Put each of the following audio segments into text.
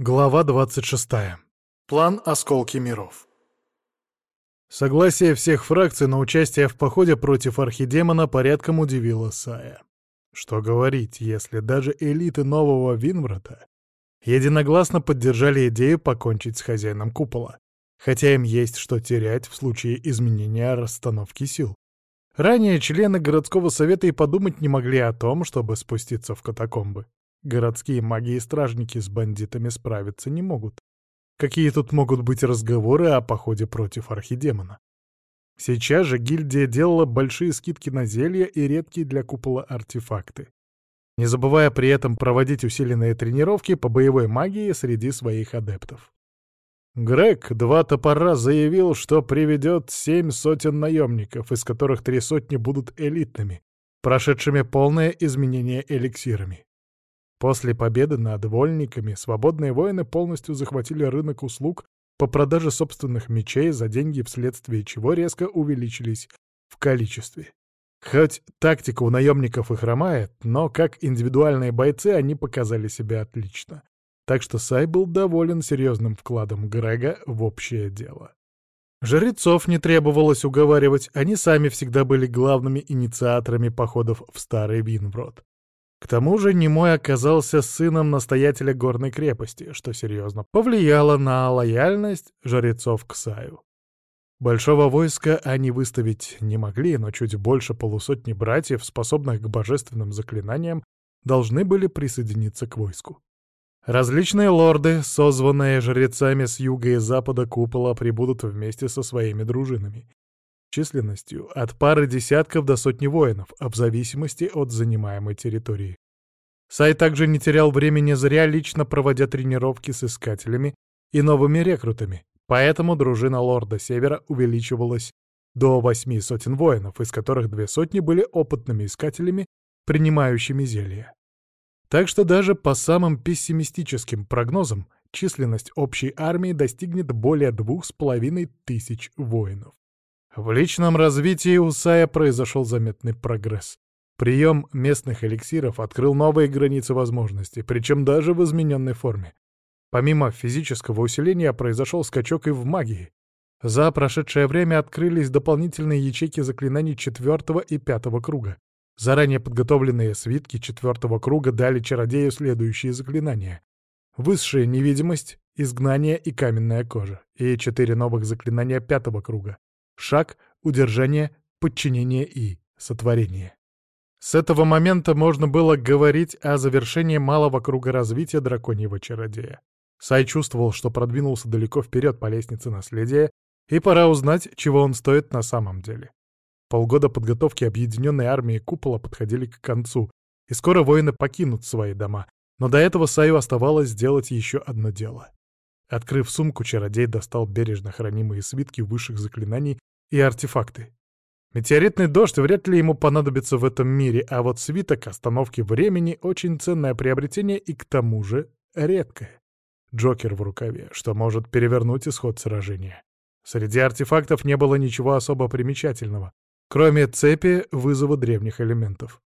Глава 26. План «Осколки миров». Согласие всех фракций на участие в походе против архидемона порядком удивило Сая. Что говорить, если даже элиты нового Винврата единогласно поддержали идею покончить с хозяином купола, хотя им есть что терять в случае изменения расстановки сил. Ранее члены городского совета и подумать не могли о том, чтобы спуститься в катакомбы. Городские маги и стражники с бандитами справиться не могут. Какие тут могут быть разговоры о походе против архидемона? Сейчас же гильдия делала большие скидки на зелья и редкие для купола артефакты, не забывая при этом проводить усиленные тренировки по боевой магии среди своих адептов. Грег два топора заявил, что приведет семь сотен наемников, из которых три сотни будут элитными, прошедшими полное изменение эликсирами. После победы над вольниками свободные воины полностью захватили рынок услуг по продаже собственных мечей за деньги, вследствие чего резко увеличились в количестве. Хоть тактика у наемников и хромает, но как индивидуальные бойцы они показали себя отлично. Так что Сай был доволен серьезным вкладом Грега в общее дело. Жрецов не требовалось уговаривать, они сами всегда были главными инициаторами походов в Старый Винврод. К тому же Немой оказался сыном настоятеля горной крепости, что серьезно повлияло на лояльность жрецов к Саю. Большого войска они выставить не могли, но чуть больше полусотни братьев, способных к божественным заклинаниям, должны были присоединиться к войску. Различные лорды, созванные жрецами с юга и запада купола, прибудут вместе со своими дружинами, численностью от пары десятков до сотни воинов, а в зависимости от занимаемой территории. Сай также не терял времени зря, лично проводя тренировки с искателями и новыми рекрутами, поэтому дружина лорда Севера увеличивалась до восьми сотен воинов, из которых две сотни были опытными искателями, принимающими зелья. Так что даже по самым пессимистическим прогнозам численность общей армии достигнет более двух с половиной тысяч воинов. В личном развитии у Сая произошел заметный прогресс. Прием местных эликсиров открыл новые границы возможностей, причем даже в измененной форме. Помимо физического усиления произошел скачок и в магии. За прошедшее время открылись дополнительные ячейки заклинаний четвертого и пятого круга. Заранее подготовленные свитки четвертого круга дали чародею следующие заклинания. Высшая невидимость, изгнание и каменная кожа. И четыре новых заклинания пятого круга шаг, удержание, подчинение и сотворение. С этого момента можно было говорить о завершении малого круга развития драконьего чародея. Сай чувствовал, что продвинулся далеко вперед по лестнице наследия, и пора узнать, чего он стоит на самом деле. Полгода подготовки объединенной армии Купола подходили к концу, и скоро воины покинут свои дома, но до этого Саю оставалось сделать еще одно дело. Открыв сумку, чародей достал бережно хранимые свитки высших заклинаний и артефакты. Метеоритный дождь вряд ли ему понадобится в этом мире, а вот свиток остановки времени — очень ценное приобретение и к тому же редкое. Джокер в рукаве, что может перевернуть исход сражения. Среди артефактов не было ничего особо примечательного, кроме цепи вызова древних элементов.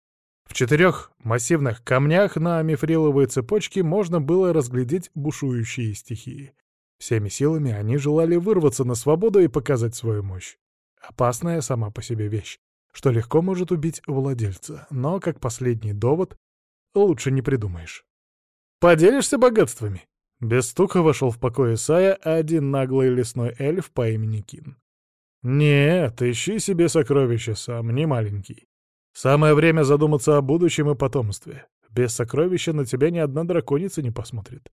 В четырех массивных камнях на мифриловой цепочке можно было разглядеть бушующие стихии. Всеми силами они желали вырваться на свободу и показать свою мощь. Опасная сама по себе вещь, что легко может убить владельца, но, как последний довод, лучше не придумаешь. «Поделишься богатствами?» Без стука вошел в покой Исая один наглый лесной эльф по имени Кин. «Нет, ищи себе сокровища сам, не маленький. Самое время задуматься о будущем и потомстве. Без сокровища на тебя ни одна драконица не посмотрит.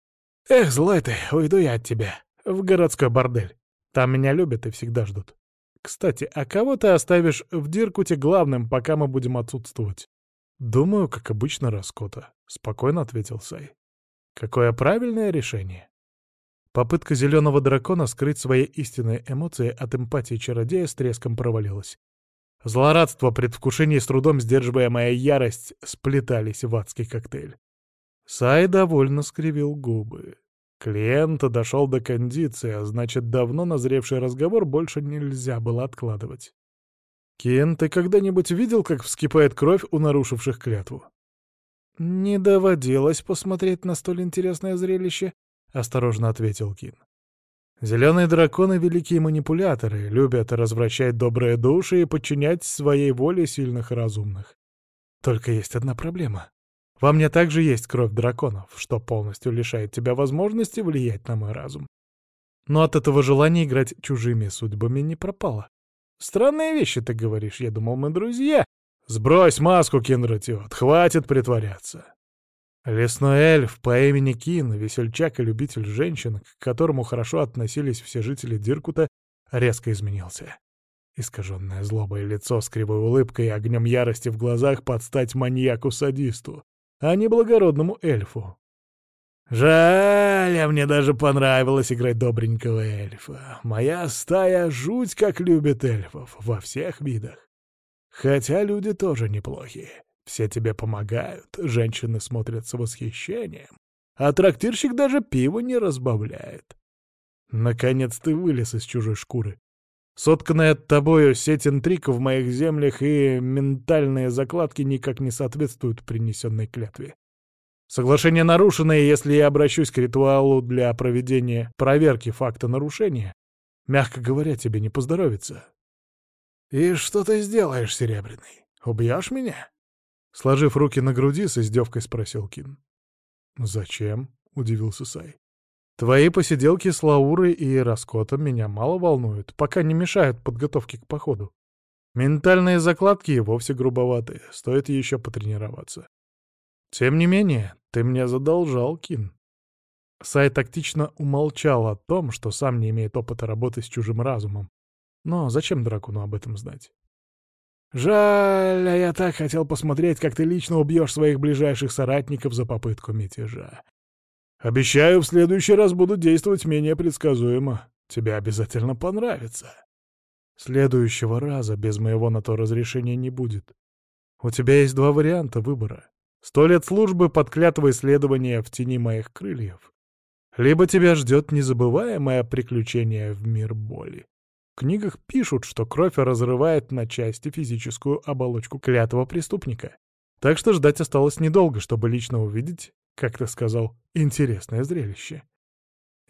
Эх, злой ты, уйду я от тебя. В городской бордель. Там меня любят и всегда ждут. Кстати, а кого ты оставишь в Диркуте главным, пока мы будем отсутствовать? Думаю, как обычно, Раскота, — спокойно ответил Сай. Какое правильное решение. Попытка зеленого дракона скрыть свои истинные эмоции от эмпатии чародея с треском провалилась. Злорадство, предвкушение с трудом сдерживаемая ярость сплетались в адский коктейль. Сай довольно скривил губы. Клиент дошел до кондиции, а значит, давно назревший разговор больше нельзя было откладывать. «Кен, ты когда-нибудь видел, как вскипает кровь у нарушивших клятву?» «Не доводилось посмотреть на столь интересное зрелище», — осторожно ответил Кин. Зеленые драконы — великие манипуляторы, любят развращать добрые души и подчинять своей воле сильных и разумных. Только есть одна проблема. Во мне также есть кровь драконов, что полностью лишает тебя возможности влиять на мой разум. Но от этого желания играть чужими судьбами не пропало. Странные вещи ты говоришь, я думал, мы друзья. Сбрось маску, Кинратиот, хватит притворяться. Лесной эльф по имени Кин, весельчак и любитель женщин, к которому хорошо относились все жители Диркута, резко изменился. Искаженное злобое лицо с кривой улыбкой и огнем ярости в глазах под стать маньяку-садисту, а не благородному эльфу. Жаль, а мне даже понравилось играть добренького эльфа. Моя стая жуть как любит эльфов во всех видах. Хотя люди тоже неплохие. Все тебе помогают, женщины смотрят с восхищением, а трактирщик даже пиво не разбавляет. Наконец ты вылез из чужой шкуры. Сотканная от тобою сеть интриг в моих землях и ментальные закладки никак не соответствуют принесенной клятве. Соглашение нарушено, и если я обращусь к ритуалу для проведения проверки факта нарушения, мягко говоря, тебе не поздоровится. «И что ты сделаешь, Серебряный? Убьешь меня?» Сложив руки на груди, с издевкой спросил Кин. «Зачем?» — удивился Сай. «Твои посиделки с Лаурой и Раскотом меня мало волнуют, пока не мешают подготовке к походу. Ментальные закладки и вовсе грубоватые, стоит еще потренироваться. Тем не менее, ты мне задолжал, Кин». Сай тактично умолчал о том, что сам не имеет опыта работы с чужим разумом. Но зачем дракону об этом знать? Жаль, а я так хотел посмотреть, как ты лично убьешь своих ближайших соратников за попытку мятежа. Обещаю, в следующий раз буду действовать менее предсказуемо. Тебе обязательно понравится. Следующего раза без моего на то разрешения не будет. У тебя есть два варианта выбора. Сто лет службы под клятвой исследования в тени моих крыльев. Либо тебя ждет незабываемое приключение в мир боли книгах пишут, что кровь разрывает на части физическую оболочку клятого преступника. Так что ждать осталось недолго, чтобы лично увидеть, как ты сказал, интересное зрелище.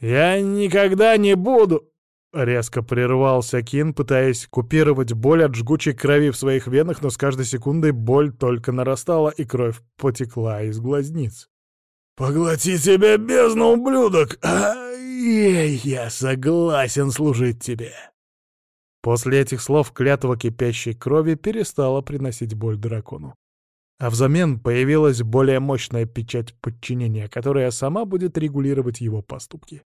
«Я никогда не буду!» Резко прервался Кин, пытаясь купировать боль от жгучей крови в своих венах, но с каждой секундой боль только нарастала, и кровь потекла из глазниц. «Поглоти тебя, бездна, ублюдок! Ай, я согласен служить тебе!» После этих слов клятва кипящей крови перестала приносить боль дракону. А взамен появилась более мощная печать подчинения, которая сама будет регулировать его поступки.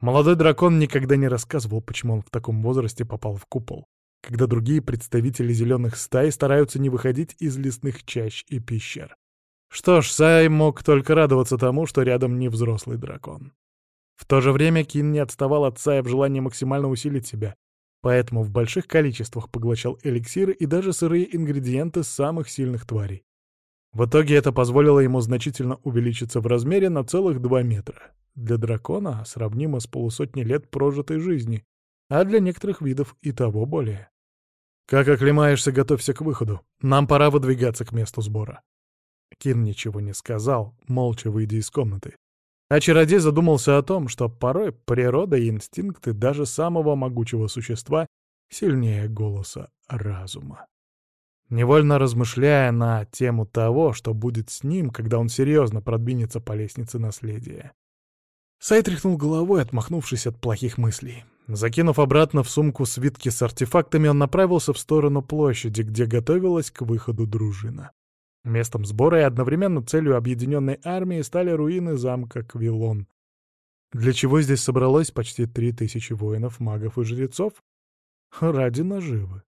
Молодой дракон никогда не рассказывал, почему он в таком возрасте попал в купол, когда другие представители зеленых стай стараются не выходить из лесных чащ и пещер. Что ж, Сай мог только радоваться тому, что рядом не взрослый дракон. В то же время Кин не отставал от Сая в желании максимально усилить себя, поэтому в больших количествах поглощал эликсиры и даже сырые ингредиенты самых сильных тварей. В итоге это позволило ему значительно увеличиться в размере на целых 2 метра. Для дракона сравнимо с полусотней лет прожитой жизни, а для некоторых видов и того более. «Как оклемаешься, готовься к выходу. Нам пора выдвигаться к месту сбора». Кин ничего не сказал, молча выйдя из комнаты. А чародей задумался о том, что порой природа и инстинкты даже самого могучего существа сильнее голоса разума. Невольно размышляя на тему того, что будет с ним, когда он серьезно продвинется по лестнице наследия. Сай тряхнул головой, отмахнувшись от плохих мыслей. Закинув обратно в сумку свитки с артефактами, он направился в сторону площади, где готовилась к выходу дружина. Местом сбора и одновременно целью объединенной армии стали руины замка Квилон. Для чего здесь собралось почти три тысячи воинов, магов и жрецов? Ради наживы.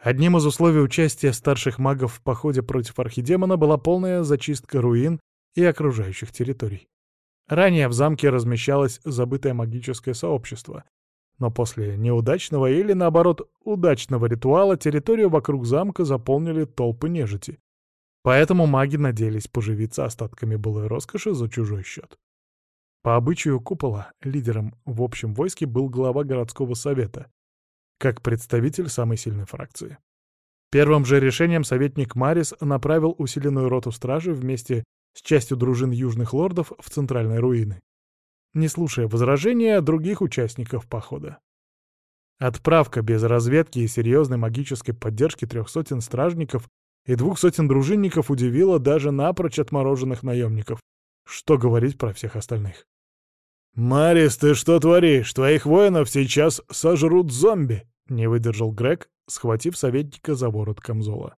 Одним из условий участия старших магов в походе против архидемона была полная зачистка руин и окружающих территорий. Ранее в замке размещалось забытое магическое сообщество, но после неудачного или, наоборот, удачного ритуала территорию вокруг замка заполнили толпы нежити, Поэтому маги надеялись поживиться остатками былой роскоши за чужой счет. По обычаю купола лидером в общем войске был глава городского совета, как представитель самой сильной фракции. Первым же решением советник Марис направил усиленную роту стражи вместе с частью дружин южных лордов в центральные руины. не слушая возражения других участников похода. Отправка без разведки и серьезной магической поддержки трех сотен стражников и двух сотен дружинников удивила даже напрочь отмороженных наемников. Что говорить про всех остальных? «Марис, ты что творишь? Твоих воинов сейчас сожрут зомби!» — не выдержал Грег, схватив советника за ворот камзола.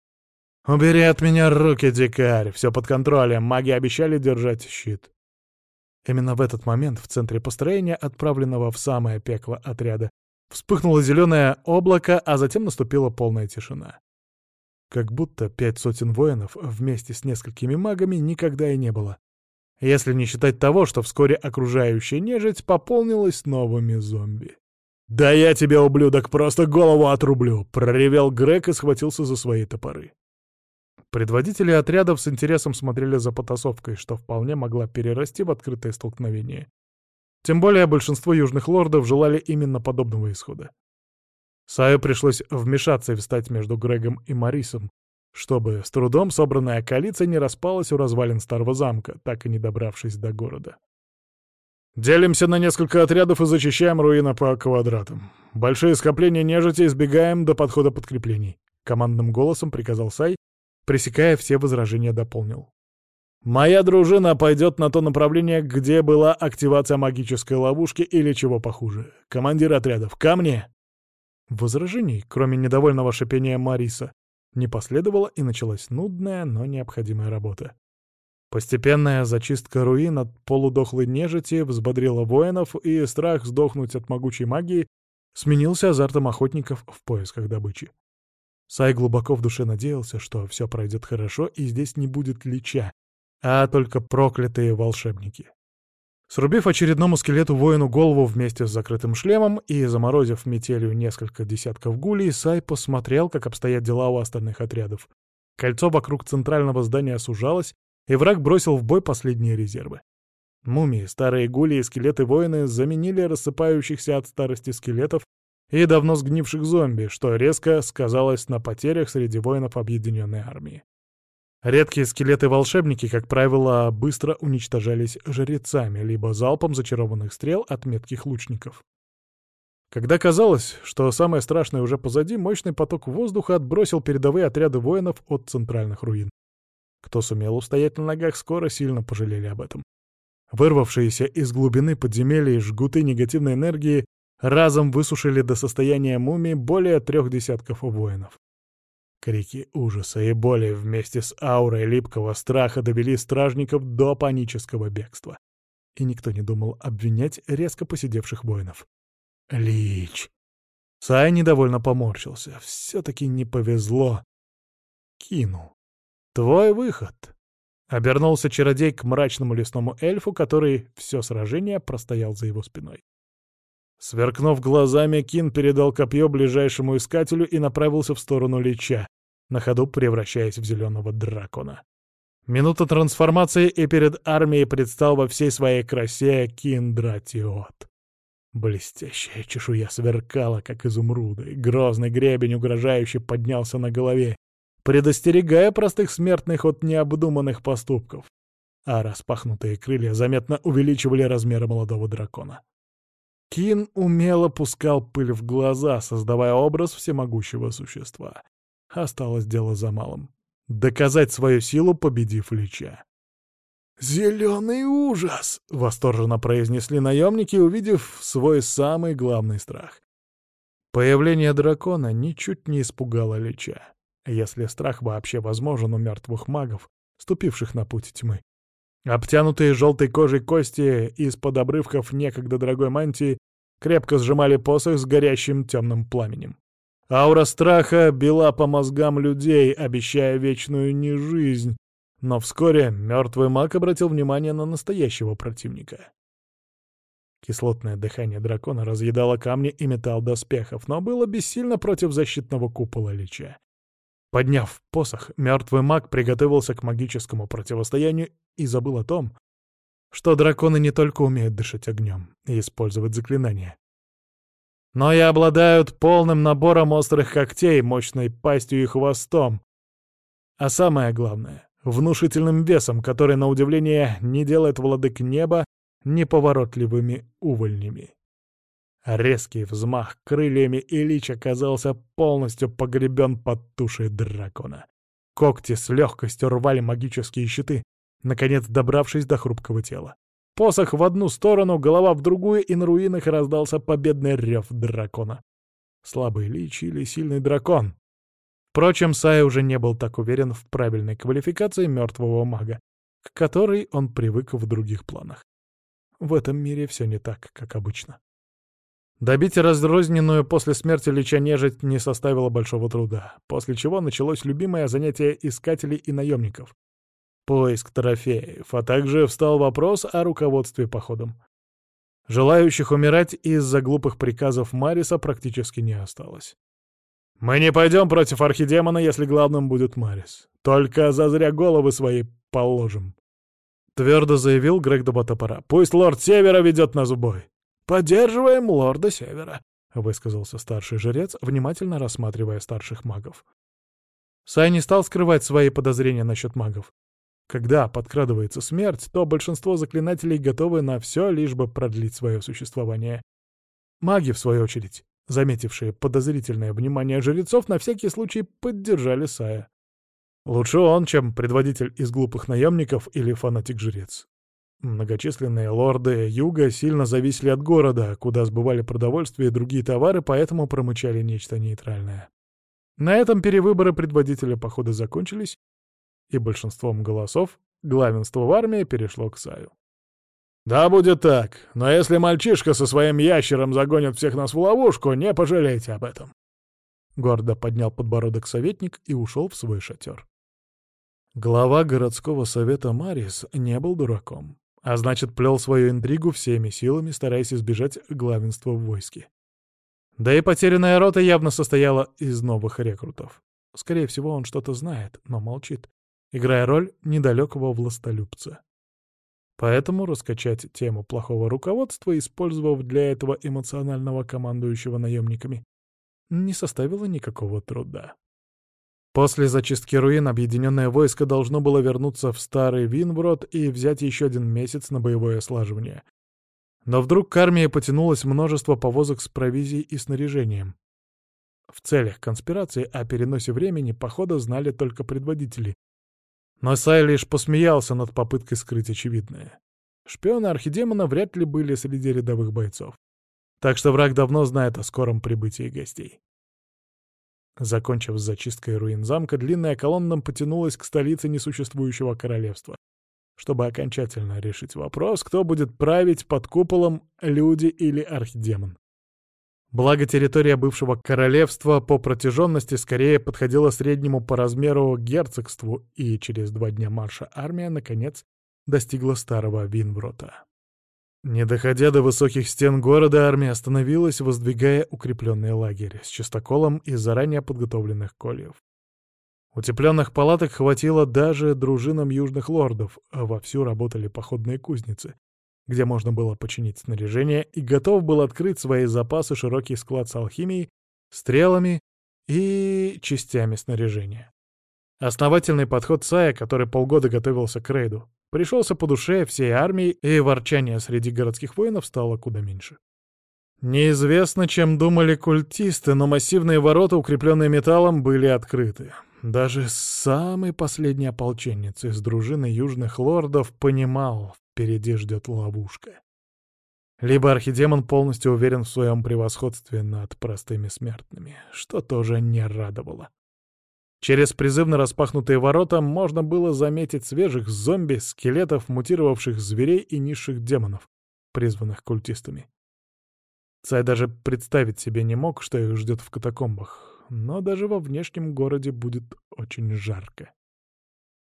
«Убери от меня руки, дикарь! Все под контролем, маги обещали держать щит!» Именно в этот момент в центре построения, отправленного в самое пекло отряда, Вспыхнуло зеленое облако, а затем наступила полная тишина. Как будто пять сотен воинов вместе с несколькими магами никогда и не было. Если не считать того, что вскоре окружающая нежить пополнилась новыми зомби. «Да я тебя, ублюдок, просто голову отрублю!» — проревел Грег и схватился за свои топоры. Предводители отрядов с интересом смотрели за потасовкой, что вполне могла перерасти в открытое столкновение. Тем более большинство южных лордов желали именно подобного исхода. Саю пришлось вмешаться и встать между Грегом и Марисом, чтобы с трудом собранная коалиция не распалась у развалин старого замка, так и не добравшись до города. «Делимся на несколько отрядов и зачищаем руины по квадратам. Большие скопления нежити избегаем до подхода подкреплений», — командным голосом приказал Сай, пресекая все возражения дополнил. Моя дружина пойдет на то направление, где была активация магической ловушки или чего похуже. Командир отрядов, ко мне!» Возражений, кроме недовольного шипения Мариса, не последовало и началась нудная, но необходимая работа. Постепенная зачистка руин от полудохлой нежити взбодрила воинов, и страх сдохнуть от могучей магии сменился азартом охотников в поисках добычи. Сай глубоко в душе надеялся, что все пройдет хорошо и здесь не будет лича, а только проклятые волшебники. Срубив очередному скелету воину голову вместе с закрытым шлемом и заморозив метелью несколько десятков гулей, Сай посмотрел, как обстоят дела у остальных отрядов. Кольцо вокруг центрального здания сужалось, и враг бросил в бой последние резервы. Мумии, старые гули и скелеты-воины заменили рассыпающихся от старости скелетов и давно сгнивших зомби, что резко сказалось на потерях среди воинов объединенной армии. Редкие скелеты-волшебники, как правило, быстро уничтожались жрецами, либо залпом зачарованных стрел от метких лучников. Когда казалось, что самое страшное уже позади, мощный поток воздуха отбросил передовые отряды воинов от центральных руин. Кто сумел устоять на ногах, скоро сильно пожалели об этом. Вырвавшиеся из глубины подземелья жгуты негативной энергии разом высушили до состояния мумии более трех десятков воинов. Крики ужаса и боли вместе с аурой липкого страха довели стражников до панического бегства. И никто не думал обвинять резко посидевших воинов. Лич. Сай недовольно поморщился. Все-таки не повезло. Кинул. Твой выход. Обернулся чародей к мрачному лесному эльфу, который все сражение простоял за его спиной. Сверкнув глазами, Кин передал копье ближайшему искателю и направился в сторону Лича, на ходу превращаясь в зеленого дракона. Минута трансформации, и перед армией предстал во всей своей красе Киндратиот. Блестящая чешуя сверкала, как изумруды, грозный гребень угрожающе поднялся на голове, предостерегая простых смертных от необдуманных поступков, а распахнутые крылья заметно увеличивали размеры молодого дракона. Кин умело пускал пыль в глаза, создавая образ всемогущего существа. Осталось дело за малым — доказать свою силу, победив Лича. «Зеленый ужас!» — восторженно произнесли наемники, увидев свой самый главный страх. Появление дракона ничуть не испугало Лича, если страх вообще возможен у мертвых магов, ступивших на путь тьмы. Обтянутые желтой кожей кости из-под обрывков некогда дорогой мантии крепко сжимали посох с горящим темным пламенем. Аура страха била по мозгам людей, обещая вечную нежизнь, но вскоре мертвый маг обратил внимание на настоящего противника. Кислотное дыхание дракона разъедало камни и металл доспехов, но было бессильно против защитного купола Лича. Подняв посох, мертвый маг приготовился к магическому противостоянию и забыл о том, что драконы не только умеют дышать огнем и использовать заклинания, но и обладают полным набором острых когтей, мощной пастью и хвостом. А самое главное — внушительным весом, который, на удивление, не делает владык неба неповоротливыми увольнями. Резкий взмах крыльями, и Лич оказался полностью погребен под тушей дракона. Когти с легкостью рвали магические щиты, наконец добравшись до хрупкого тела. Посох в одну сторону, голова в другую, и на руинах раздался победный рев дракона. Слабый лич или сильный дракон? Впрочем, Сай уже не был так уверен в правильной квалификации мертвого мага, к которой он привык в других планах. В этом мире все не так, как обычно. Добить разрозненную после смерти Лича нежить не составило большого труда, после чего началось любимое занятие искателей и наемников — поиск трофеев, а также встал вопрос о руководстве походом. Желающих умирать из-за глупых приказов Мариса практически не осталось. «Мы не пойдем против архидемона, если главным будет Марис. Только зазря головы свои положим», — твердо заявил Грег Доботопора. «Пусть лорд Севера ведет нас в бой». «Поддерживаем лорда Севера», — высказался старший жрец, внимательно рассматривая старших магов. Сай не стал скрывать свои подозрения насчет магов. Когда подкрадывается смерть, то большинство заклинателей готовы на все, лишь бы продлить свое существование. Маги, в свою очередь, заметившие подозрительное внимание жрецов, на всякий случай поддержали Сая. Лучше он, чем предводитель из глупых наемников или фанатик-жрец. Многочисленные лорды Юга сильно зависели от города, куда сбывали продовольствие и другие товары, поэтому промычали нечто нейтральное. На этом перевыборы предводителя похода закончились, и большинством голосов главенство в армии перешло к Саю. «Да, будет так, но если мальчишка со своим ящером загонит всех нас в ловушку, не пожалейте об этом». Гордо поднял подбородок советник и ушел в свой шатер. Глава городского совета Марис не был дураком, а значит, плел свою интригу всеми силами, стараясь избежать главенства в войске. Да и потерянная рота явно состояла из новых рекрутов. Скорее всего, он что-то знает, но молчит, играя роль недалекого властолюбца. Поэтому раскачать тему плохого руководства, использовав для этого эмоционального командующего наемниками, не составило никакого труда. После зачистки руин объединенное войско должно было вернуться в старый Винброд и взять еще один месяц на боевое слаживание. Но вдруг к армии потянулось множество повозок с провизией и снаряжением. В целях конспирации о переносе времени похода знали только предводители, но Сай лишь посмеялся над попыткой скрыть очевидное. Шпионы архидемона вряд ли были среди рядовых бойцов. Так что враг давно знает о скором прибытии гостей. Закончив с зачисткой руин замка, длинная колонна потянулась к столице несуществующего королевства, чтобы окончательно решить вопрос, кто будет править под куполом, люди или архидемон. Благо территория бывшего королевства по протяженности скорее подходила среднему по размеру герцогству, и через два дня марша армия, наконец, достигла старого Винврота. Не доходя до высоких стен города, армия остановилась, воздвигая укрепленный лагерь с чистоколом из заранее подготовленных кольев. Утепленных палаток хватило даже дружинам южных лордов, а вовсю работали походные кузницы, где можно было починить снаряжение, и готов был открыть свои запасы широкий склад с алхимией, стрелами и частями снаряжения. Основательный подход Сая, который полгода готовился к рейду, пришелся по душе всей армии, и ворчание среди городских воинов стало куда меньше. Неизвестно, чем думали культисты, но массивные ворота, укрепленные металлом, были открыты. Даже самый последний ополченец из дружины южных лордов понимал, впереди ждет ловушка. Либо архидемон полностью уверен в своем превосходстве над простыми смертными, что тоже не радовало. Через призывно распахнутые ворота можно было заметить свежих зомби, скелетов, мутировавших зверей и низших демонов, призванных культистами. Цай даже представить себе не мог, что их ждет в катакомбах, но даже во внешнем городе будет очень жарко.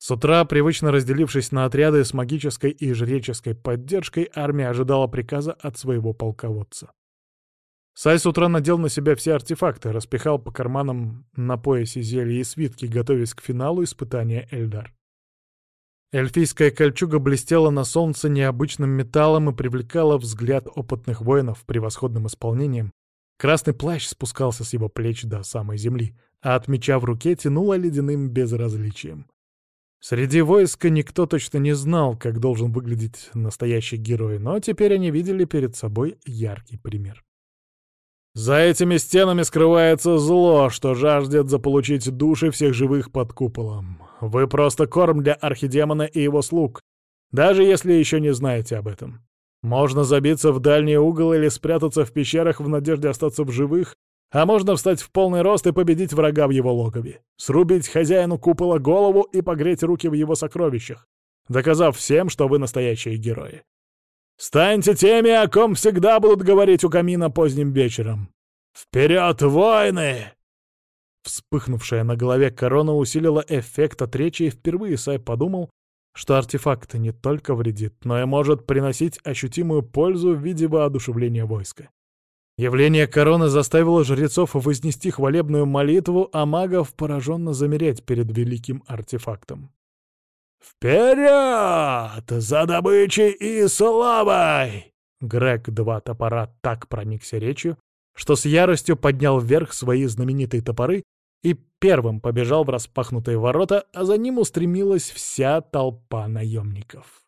С утра, привычно разделившись на отряды с магической и жреческой поддержкой, армия ожидала приказа от своего полководца. Сай с утра надел на себя все артефакты, распихал по карманам на поясе зелья и свитки, готовясь к финалу испытания Эльдар. Эльфийская кольчуга блестела на солнце необычным металлом и привлекала взгляд опытных воинов превосходным исполнением. Красный плащ спускался с его плеч до самой земли, а от меча в руке тянуло ледяным безразличием. Среди войска никто точно не знал, как должен выглядеть настоящий герой, но теперь они видели перед собой яркий пример. За этими стенами скрывается зло, что жаждет заполучить души всех живых под куполом. Вы просто корм для архидемона и его слуг, даже если еще не знаете об этом. Можно забиться в дальний угол или спрятаться в пещерах в надежде остаться в живых, а можно встать в полный рост и победить врага в его логове, срубить хозяину купола голову и погреть руки в его сокровищах, доказав всем, что вы настоящие герои. Станьте теми, о ком всегда будут говорить у камина поздним вечером. Вперед, войны! Вспыхнувшая на голове корона усилила эффект от речи, и впервые Сай подумал, что артефакт не только вредит, но и может приносить ощутимую пользу в виде воодушевления войска. Явление короны заставило жрецов вознести хвалебную молитву, а магов пораженно замереть перед великим артефактом. «Вперед! За добычей и славой!» Грег два топора так проникся речью, что с яростью поднял вверх свои знаменитые топоры и первым побежал в распахнутые ворота, а за ним устремилась вся толпа наемников.